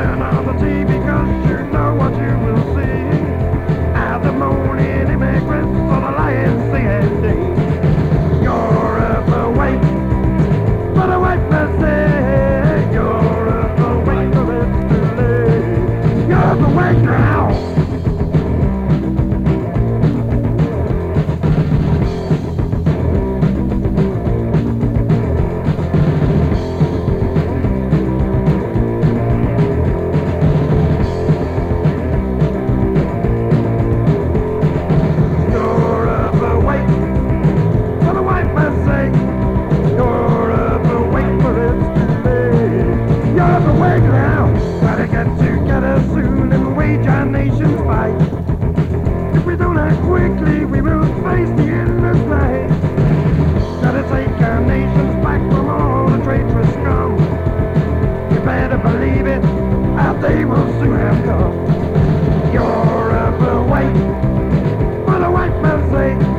listen on the TV cause you know what you will see. At the morning immigrants on the lion CND. Europe awake for the weightless day. Europe awake for it to lay. Europe awake now. We will soon have come. Ever wait for the white man's sake.